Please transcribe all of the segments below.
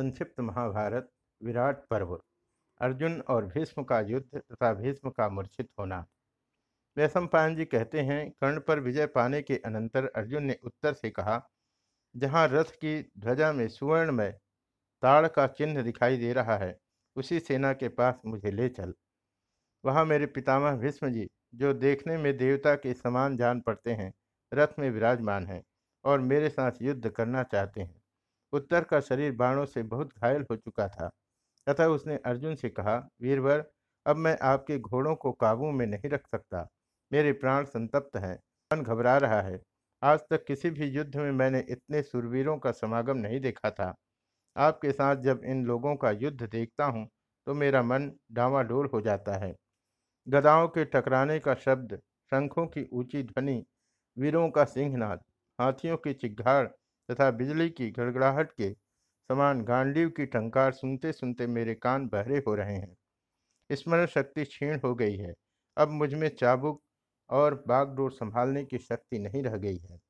संक्षिप्त महाभारत, विराट पर्व, अर्जुन और भीष्म का युद्ध तथा भीष्म का मूर्छित होना। वैशंपायन जी कहते हैं, कर्ण पर विजय पाने के अनंतर अर्जुन ने उत्तर से कहा, जहाँ रथ की ध्वजा में सुवर्ण में ताड़ का चिन्ह दिखाई दे रहा है, उसी सेना के पास मुझे ले चल। वहाँ मेरे पितामह भीष्म जी, जो देखने में देवता के समान जान पड़ते हैं, रथ में विराजमान हैं और मेरे साथ युद्ध करना चाहते हैं। उत्तर का शरीर बाणों से बहुत घायल हो चुका था। तथा उसने अर्जुन से कहा, वीरवर, अब मैं आपके घोड़ों को काबू में नहीं रख सकता। मेरे प्राण संतप्त हैं मन घबरा रहा है? आज तक किसी भी युद्ध में मैंने इतने सुरवीरों का समागम नहीं देखा था। आपके साथ जब इन लोगों का युद्ध देखता हूँ तो मेरा मन डावाडोल हो जाता है। गदाओं के टकराने का शब्द, शंखों की ऊँची ध्वनि, वीरों का सिंहनाद, हाथियों की चिघाड़ तथा बिजली की गड़गड़ाहट के समान गांडीव की टंकार सुनते सुनते मेरे कान बहरे हो रहे हैं। स्मरण शक्ति क्षीण हो गई है। अब मुझमें चाबुक और बागडोर संभालने की शक्ति नहीं रह गई है।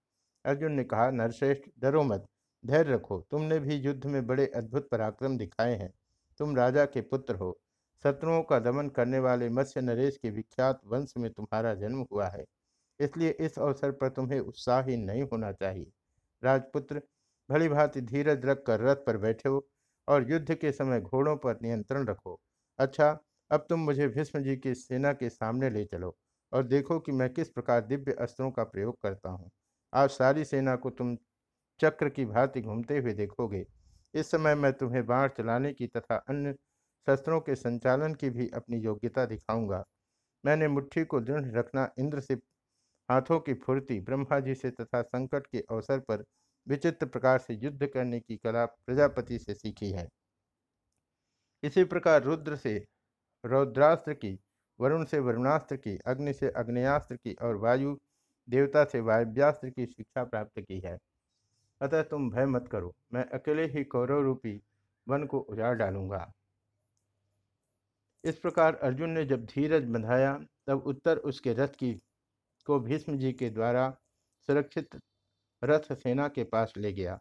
अर्जुन ने कहा, नरश्रेष्ठ, डरो मत, धैर्य रखो। तुमने भी युद्ध में बड़े अद्भुत पराक्रम दिखाए हैं। तुम राजा के पुत्र हो। शत्रुओं का दमन करने वाले मत्स्य नरेश के विख्यात वंश में तुम्हारा जन्म हुआ है। इसलिए इस अवसर पर तुम्हें उत्साहहीन नहीं होना चाहिए। राजपुत्र, भली भांति धीरज रखकर रथ पर बैठे हो और युद्ध के समय घोड़ों पर नियंत्रण रखो। अच्छा अब तुम मुझे भीष्म जी की सेना के सामने ले चलो और देखो कि मैं किस प्रकार दिव्य अस्त्रों का प्रयोग करता हूँ। आज सारी सेना को तुम चक्र की भांति घूमते हुए देखोगे। इस समय मैं तुम्हें बाढ़ चलाने की तथा अन्य शस्त्रों के संचालन की भी अपनी योग्यता दिखाऊँगा। मैंने मुट्ठी को दृढ़ रखना इंद्र से हाथों की फुर्ती ब्रह्मा जी से तथा संकट के अवसर पर विचित्र प्रकार से युद्ध करने की कला प्रजापति से सीखी है। इसी प्रकार रुद्र से रौद्रास्त्र की, वरुण से वरुणास्त्र की, अग्नि से अग्नेयास्त्र की और वायु देवता से वायव्यास्त्र की शिक्षा प्राप्त की है। अतः तुम भय मत करो, मैं अकेले ही कौरव रूपी वन को उजाड़ डालूँगा। इस प्रकार अर्जुन ने जब धीरज बंधाया, तब उत्तर उसके रथ की को भीष्म जी के द्वारा सुरक्षित रथ सेना के पास ले गया।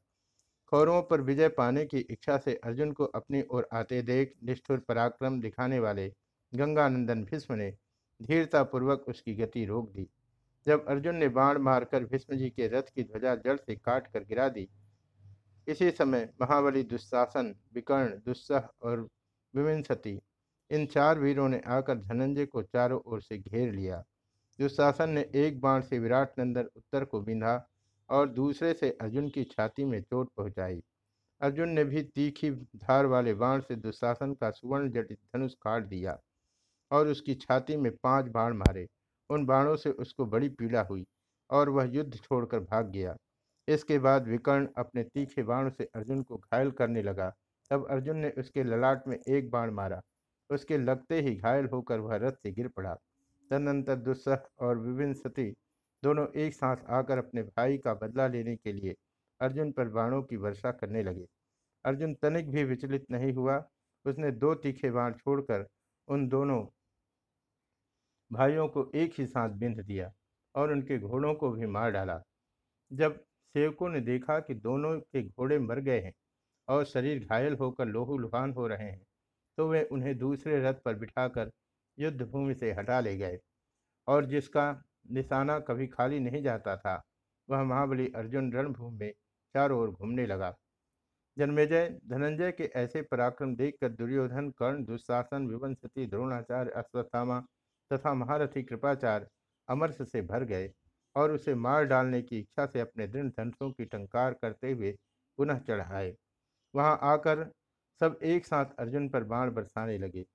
कौरवों पर विजय पाने की इच्छा से अर्जुन को अपनी ओर आते देख निष्ठुर पराक्रम दिखाने वाले गंगानंदन भीष्म ने धीरतापूर्वक उसकी गति रोक दी। जब अर्जुन ने बाण मारकर भीष्म जी के रथ की ध्वजा जड़ से काट कर गिरा दी, इसी समय महाबली दुस्शासन विकर्ण, दुस्सह और विविंसती इन चार वीरों ने आकर धनंजय को चारों ओर से घेर लिया। दुशासन ने एक बाण से विराट नंदन उत्तर को बिंधा और दूसरे से अर्जुन की छाती में चोट पहुंचाई। अर्जुन ने भी तीखी धार वाले बाण से दुशासन का सुवर्ण जटित धनुष काट दिया और उसकी छाती में पाँच बाण मारे। उन बाणों से उसको बड़ी पीड़ा हुई और वह युद्ध छोड़कर भाग गया। इसके बाद विकर्ण अपने तीखे बाण से अर्जुन को घायल करने लगा। तब अर्जुन ने उसके ललाट में एक बाण मारा। उसके लगते ही घायल होकर वह रथ से गिर पड़ा। तदनंतर दुस्सह और विभिन्न दोनों एक साथ आकर अपने भाई का बदला लेने के लिए अर्जुन पर बाणों की वर्षा करने लगे। अर्जुन तनिक भी विचलित नहीं हुआ। उसने दो तीखे बाण छोड़कर उन दोनों भाइयों को एक ही साथ बिंध दिया और उनके घोड़ों को भी मार डाला। जब सेवकों ने देखा कि दोनों के घोड़े मर गए हैं और शरीर घायल होकर लोहू लुहान हो रहे हैं तो वे उन्हें दूसरे रथ पर बिठाकर युद्ध भूमि से हटा ले गए और जिसका निशाना कभी खाली नहीं जाता था, वह महाबली अर्जुन रणभूमि में चारों ओर घूमने लगा। जन्मेजय, धनंजय के ऐसे पराक्रम देखकर दुर्योधन, कर्ण, दुशासन विवंशति द्रोणाचार्य, अश्वत्थामा तथा महारथी कृपाचार्य अमरस से भर गए और उसे मार डालने की इच्छा से अपने दृढ़ धनुषों की टंकार करते हुए पुनः चढ़ाए। वहाँ आकर सब एक साथ अर्जुन पर बाण बरसाने लगे।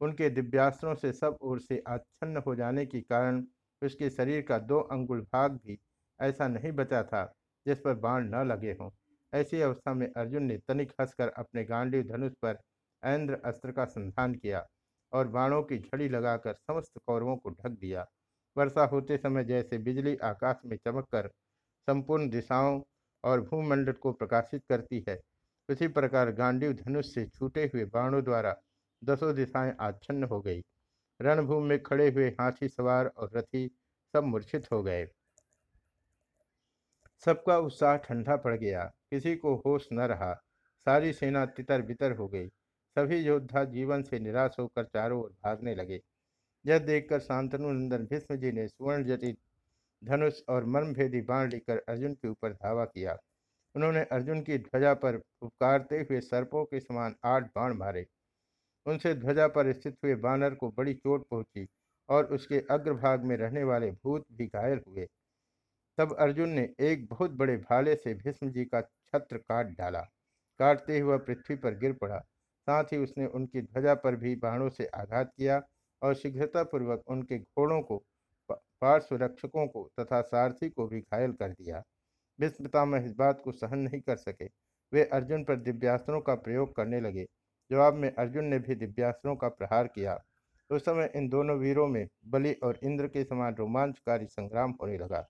उनके दिव्यास्त्रों से सब ओर से आच्छन्न हो जाने के कारण उसके शरीर का दो अंगुल भाग भी ऐसा नहीं बचा था, जिस पर बाण न लगे हों। ऐसी अवस्था में अर्जुन ने तनिक हंसकर अपने गांडी धनुष पर ऐन्द्र अस्त्र का संधान किया और बाणों की झड़ी लगाकर समस्त कौरवों को ढक दिया। वर्षा होते समय जैसे बिजली आकाश में चमककर संपूर्ण दिशाओं और भूमंडल को प्रकाशित करती है, उसी प्रकार गांडीव धनुष से छूटे हुए बाणों द्वारा दसों दिशाएँ आच्छन्न हो गई। रणभूमि में खड़े हुए हाथी सवार और रथी सब मूर्छित हो गए। सबका उत्साह ठंडा पड़ गया, किसी को होश न रहा। सारी सेना तितर बितर हो गई। सभी योद्धा जीवन से निराश होकर चारों ओर भागने लगे। यह देखकर शांतनु नंदन भीष्म जी ने सुवर्ण जटित धनुष और मर्मभेदी बाण लेकर अर्जुन के ऊपर धावा किया। उन्होंने अर्जुन की ध्वजा पर उपकारते हुए सर्पों के समान आठ बाण मारे। उनसे ध्वजा पर स्थित हुए बानर को बड़ी चोट पहुँची और उसके अग्रभाग में रहने वाले भूत भी घायल हुए। तब अर्जुन ने एक बहुत बड़े भाले से भीष्म जी का छत्र काट डाला। काटते हुए पृथ्वी पर गिर पड़ा। साथ ही उसने उनकी ध्वजा पर भी बाणों से आघात किया और शीघ्रतापूर्वक उनके घोड़ों को पार्श्व रक्षकों को तथा सारथी को भी घायल कर दिया। भीष्म पितामह इस बात को सहन नहीं कर सके। वे अर्जुन पर दिव्यास्त्रों का प्रयोग करने लगे। जवाब में अर्जुन ने भी दिव्यास्त्रों का प्रहार किया। उस समय इन दोनों वीरों में बलि और इंद्र के समान रोमांचकारी संग्राम होने लगा।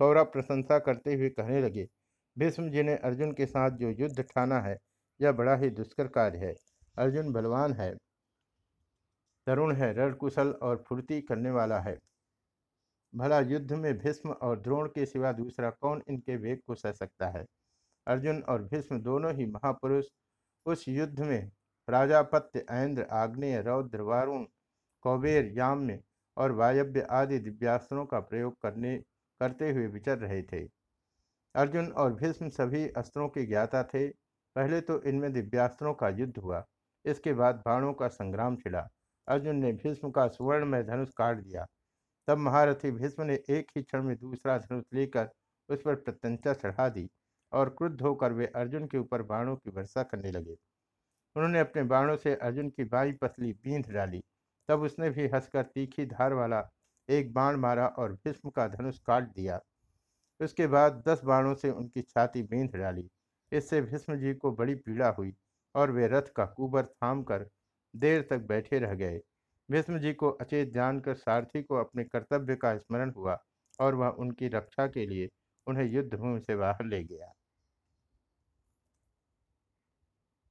कौरव प्रशंसा करते हुए कहने लगे, भीष्म जी ने अर्जुन के साथ जो युद्ध ठाना है, यह बड़ा ही दुष्कर कार्य है। अर्जुन बलवान है, तरुण है रणकुशल और फुर्ती करने वाला है। भला युद्ध में भीष्म और द्रोण के सिवा दूसरा कौन इनके वेग को सह सकता है? अर्जुन और भीष्म दोनों ही महापुरुष उस युद्ध में प्राजापत्य, ऐन्द्र, आग्नेय, रौद्र, वारुण, कौबेर, याम्य और वायव्य आदि दिव्यास्त्रों का प्रयोग करने, करते हुए विचर रहे थे। अर्जुन और भीष्म सभी अस्त्रों के ज्ञाता थे। पहले तो इनमें दिव्यास्त्रों का युद्ध हुआ। इसके बाद बाणों का संग्राम छिड़ा। अर्जुन ने भीष्म का सुवर्ण में धनुष काट दिया। तब महारथी भीष्म ने एक ही क्षण में दूसरा धनुष लेकर उस पर प्रत्यंचा चढ़ा दी और क्रुद्ध होकर वे अर्जुन के ऊपर बाणों की वर्षा करने लगे। उन्होंने अपने बाणों से अर्जुन की बाई पतली बींध डाली। तब उसने भी हंसकर तीखी धार वाला एक बाण मारा और भीष्म का धनुष काट दिया। उसके बाद दस बाणों से उनकी छाती बींध डाली। इससे भीष्म जी को बड़ी पीड़ा हुई और वे रथ का कुबर थाम कर देर तक बैठे रह गए। भीष्म जी को अचेत जानकर सारथी को अपने कर्तव्य का स्मरण हुआ और वह उनकी रक्षा के लिए उन्हें युद्ध भूमि से बाहर ले गया।